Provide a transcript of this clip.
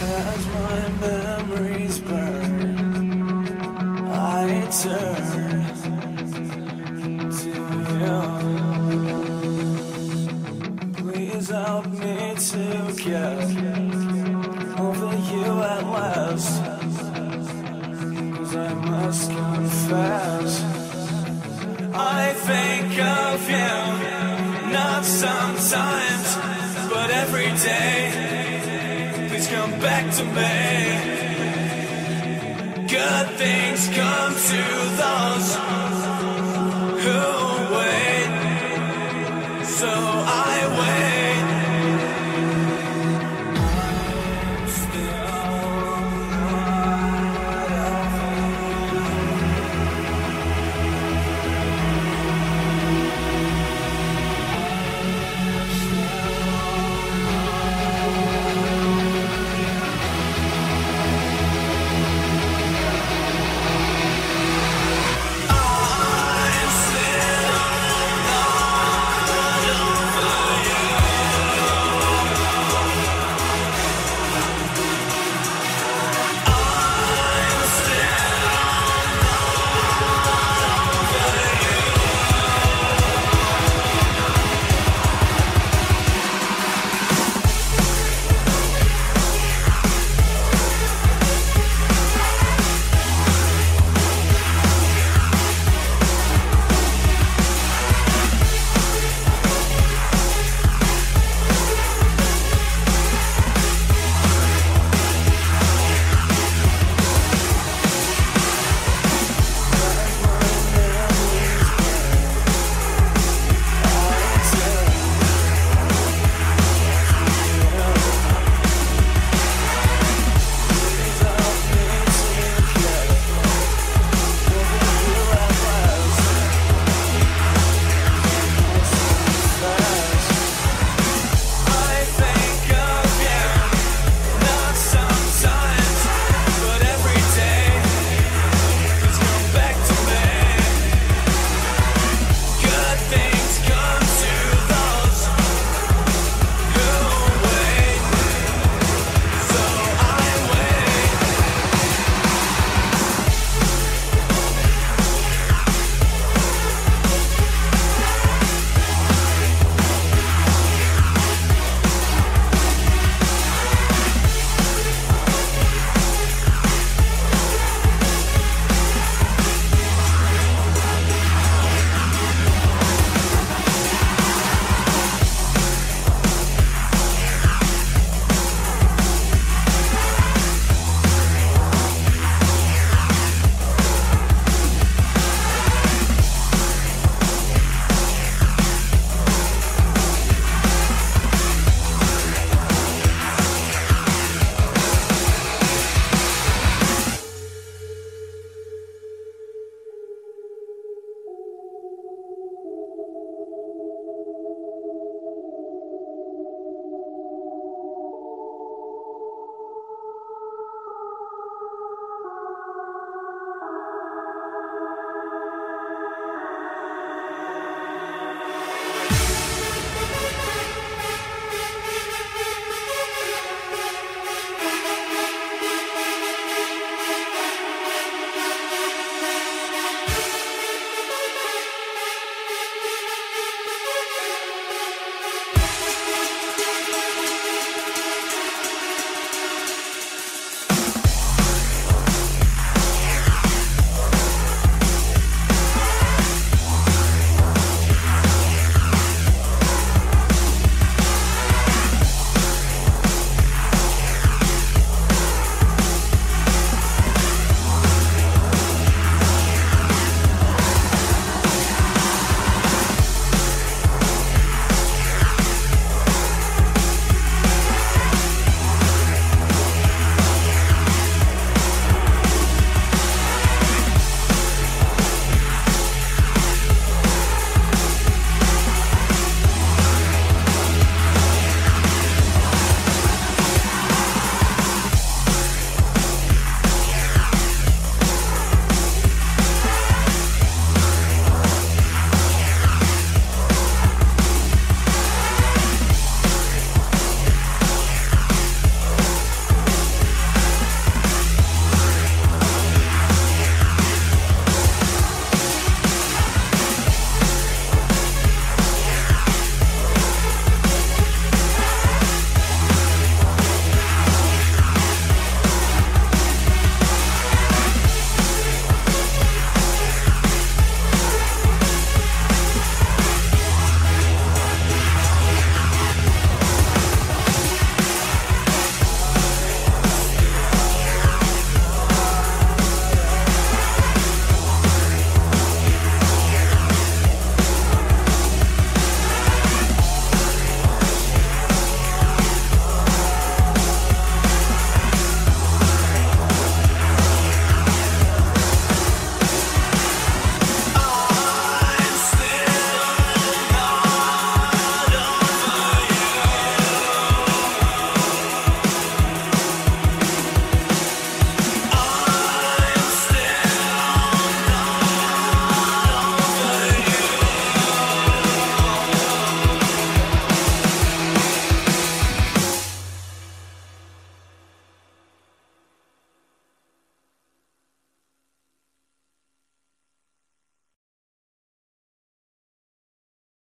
As my memories burn, I turn to you. Please help me to get over you at last. Cause I must confess, I think of you, not sometimes, but every day. Back to me. Good things come to those